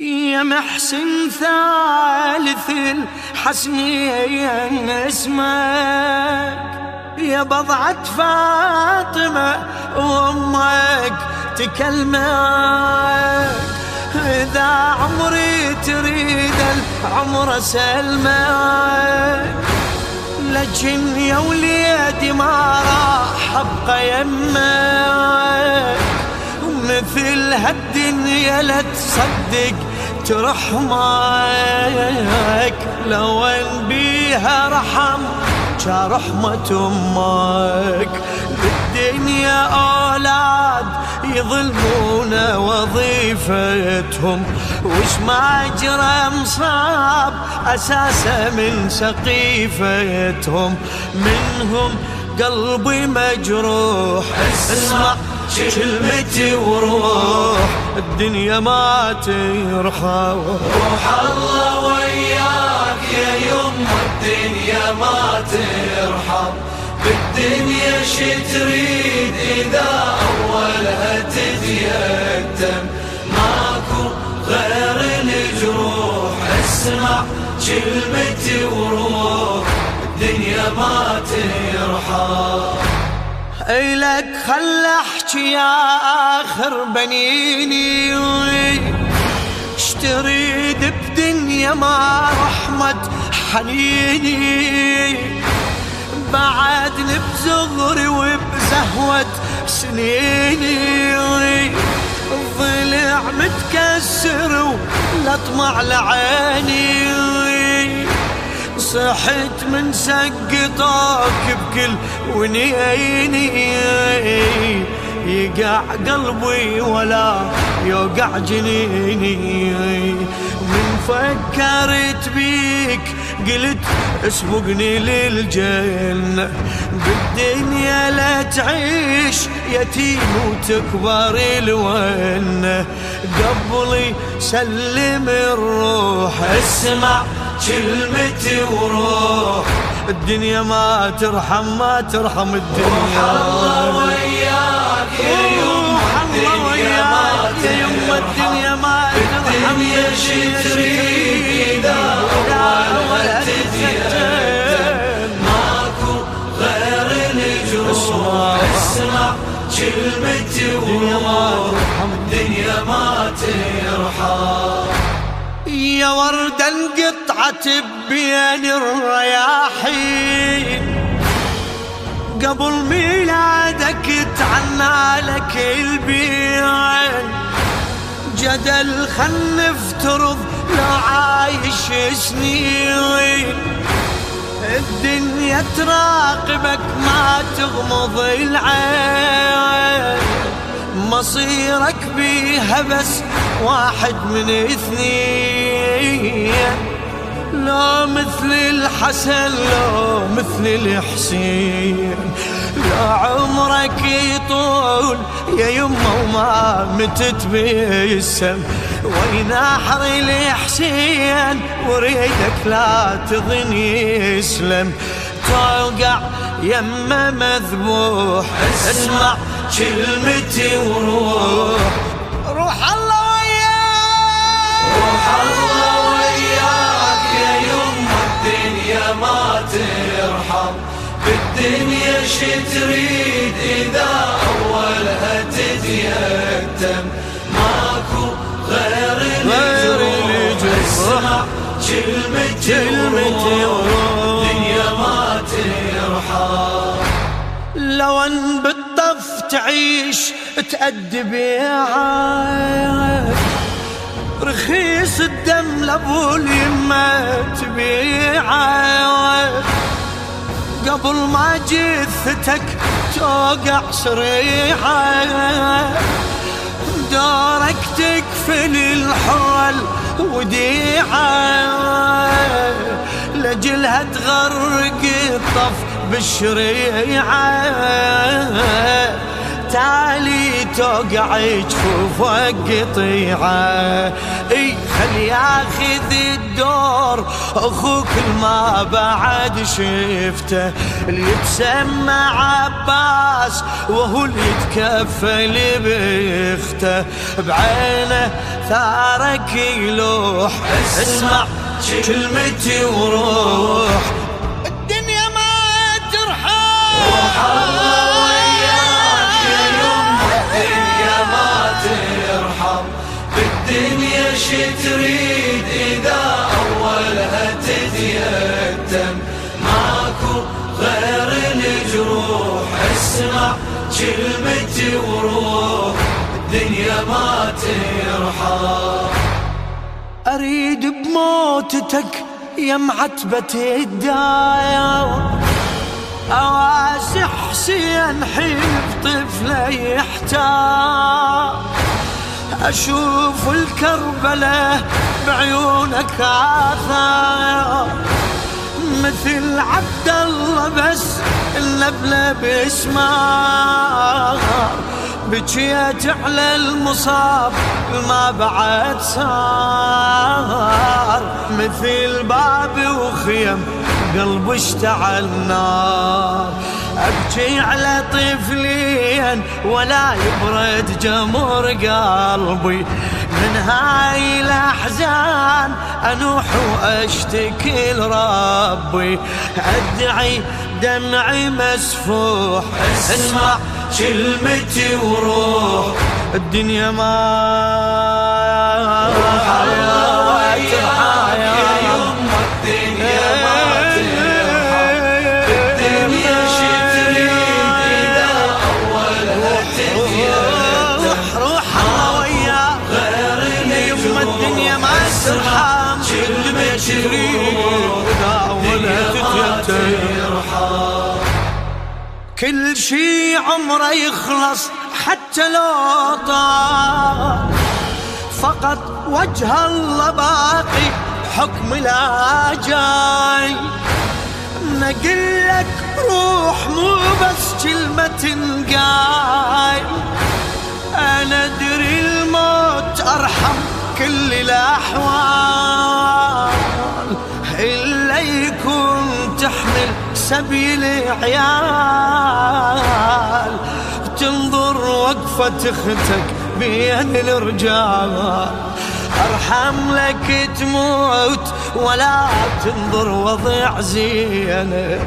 يا محسن ثالث الحسنين اسمك. يا بضعة فاطمة وأمك تكلمك. إذا عمري تريد العمر سلمك لكن يا وليدي ما راح أبقى يمك. مثل هالدنيا لا تصدق ترحمك لو ان بيها رحم رحمة أمك. بالدنيا أولاد يظلمون وظيفتهم. وش ما جرى مصاب أساسا من سقيفتهم. منهم قلبي مجروح. اسمع. كلمتي وروح الدنيا ما ترحم. روح الله وياك يا يم الدنيا ما ترحم. بالدنيا شي تريد إذا أولها تتيتم. ماكو غير الجروح اسمع كلمتي وروح. الدنيا ما ترحم. إلك خل أحكي يا آخر بنيني. اشتريد بدنيا ما رحمة حنيني. بعدني بزغري وبزهوة سنيني. الضلع متكسر ولطمع لعيني. صحت من سقطك بكل ونيني. يقع قلبي ولا يوقع جنيني. من فكرت بيك قلت اسبقني للجنة. بالدنيا لا تعيش يتيم وتكبر الونة. قبلي سلم الروح اسمع. كلمتي وروح. الدنيا ما ترحم ما ترحم الدنيا. الله وياك يا يوم الدنيا ما يوم الدنيا ما ترحم. الدنيا شي تريد اذا تتيتم ماكو غير الجروح اسمع كلمتي وروح. الدنيا ما ترحم. يا وردة انقطعت بين الرياحين قبل ميلادك تعنى لك البيان. جدل خل نفترض لو عايش سنين. الدنيا تراقبك ما تغمض العين. مصيرك بيها بس واحد من اثنين. لا مثل الحسن لا مثل الحسين. لا عمرك يطول يا يما وما متت بيسم وين احري الحسين؟ وريدك لا تظن يسلم. توقع يما مذبوح اسمع كلمتي وروح. بالدنيا شي تريد إذا اولها تتيتم ماكو غير اسمع كلمتي وروح الدنيا ما ترحم. لو أن بالطف تعيش تأدب رخيص الدم لأبو اليمة تبيعه. قبل ما جثتك توقع صريحة دورك تكفل الحول وديعة. لجلها تغرق الطف بالشريعة. تالي توقع جفوفك قطيعة إي خل ياخذ الدور أخوك ما بعد شفته. اللي يتسمى عباس وهو اللي يتكفل بيخته. بعينه ثارك يلوح اسمع كلمتي وروح. الدنيا ما ترحم. شي تريد إذا اولها تتيتم ماكو غير الجروح. اسمع كلمتي وروح. الدنيا ما ترحم. أريد بموتتك يا معتبة الدايا أواسع حسين حيب طفله يحتار. أشوف الكربلة بعيونك آثار. مثل عبد الله بس النبلة باسمار بجيت على المصاب ما بعد صار. مثل باب وخيم قلب اشتعل نار. أبكي على طفلين ولا يبرد جمر قلبي. من هاي الأحزان أنوح وأشتكي لربي. أدعي دمعي مسفوح أسمع كلمتي وروح. الدنيا ما كل شي عمره يخلص حتى لو طال. فقط وجه الله باقي حكم لا جاي. نقلك روح مو بس كلمة تنقاي أنا أدري الموت أرحم كل الأحوال. إلا يكون تحمل سبيل عيال تنظر وقفة أختك بين الرجال. أرحم لك تموت ولا تنظر وضع زينب.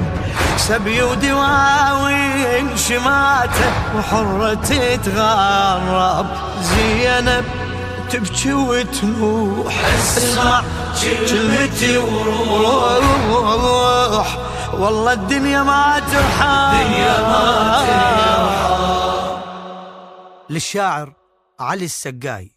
سبي ودواوين شماته وحرة تتغرب زينب تبكي وتنوح. اسمع كلمتي وروح. والله الدنيا ما ترحم. الدنيا ما ترحم. للشاعر علي السقاي.